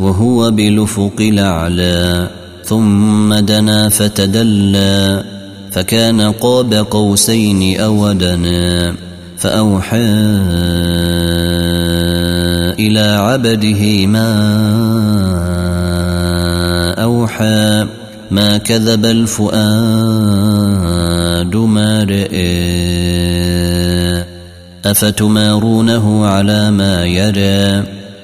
وهو بالافق الأعلى ثم دنا فتدلى فكان قاب قوسين أو دنا فأوحى إلى عبده ما أوحى ما كذب الفؤاد ما رئي أفتمارونه على ما يرى؟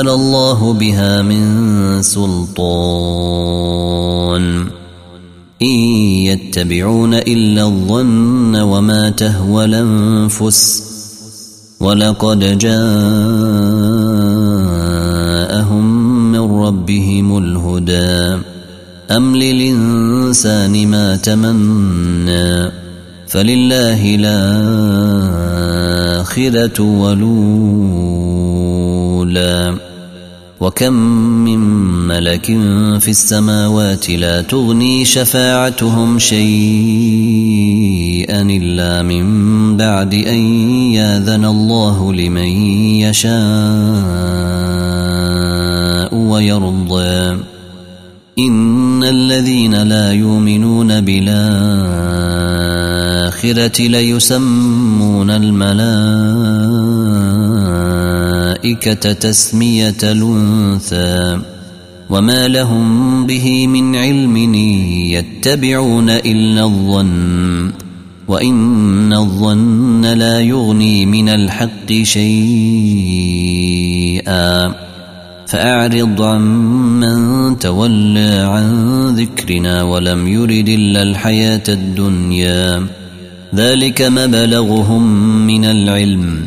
أنزل الله بها من سلطان. إن يتبعون إلا الظن وما تهوى الأنفس. ولقد جاءهم من ربهم الهدى. أم للإنسان ما تمنى. فلله الآخرة ولولا وكم من ملك في السماوات لا تغني شفاعتهم شيئا إلا من بعد أن ياذن الله لمن يشاء ويرضى إن الذين لا يؤمنون بالآخرة ليسمون الملائكة تسمية الأنثى وما لهم به من علم يتبعون إلا الظن وإن الظن لا يغني من الحق شيئا فأعرض عن من تولى عن ذكرنا ولم يرد إلا الحياة الدنيا ذلك مبلغهم من العلم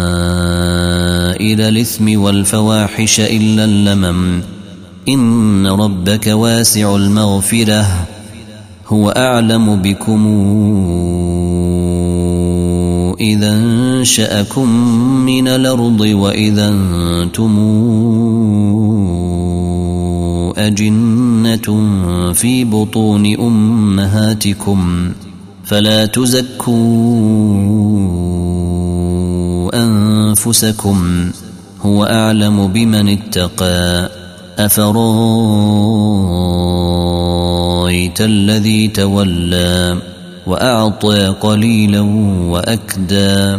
الإثم والفواحش إلا اللمم. إن ربك واسع المغفرة. هو أعلم بكم إذا أنشأكم من الأرض وإذا أنتم أجنة في بطون أمهاتكم. فلا تزكوا أنفسكم هو أعلم بمن اتقى أفرأيت الذي تولى وأعطى قليلا وأكدى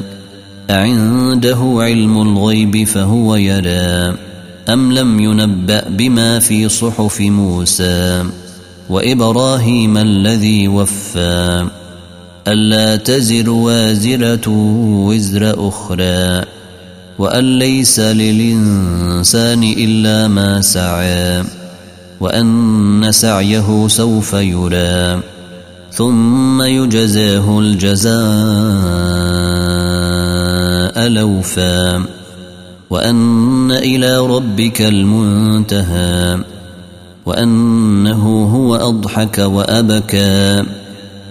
أعنده علم الغيب فهو يرى أم لم ينبأ بما في صحف موسى وإبراهيم الذي وفى ألا تزر وازرة وزر أخرى وأن ليس للإنسان إلا ما سعى وأن سعيه سوف يرى ثم يجزاه الجزاء لوفا وأن إلى ربك المنتهى وأنه هو أضحك وأبكى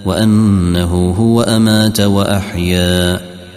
وأنه هو أمات وأحيا.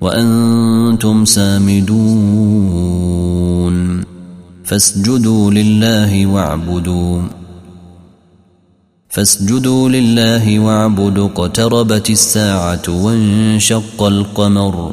وأنتم سامدون. فاسجدوا لله واعبدوا. فاسجدوا لله واعبدوا. اقتربت الساعة وانشق القمر.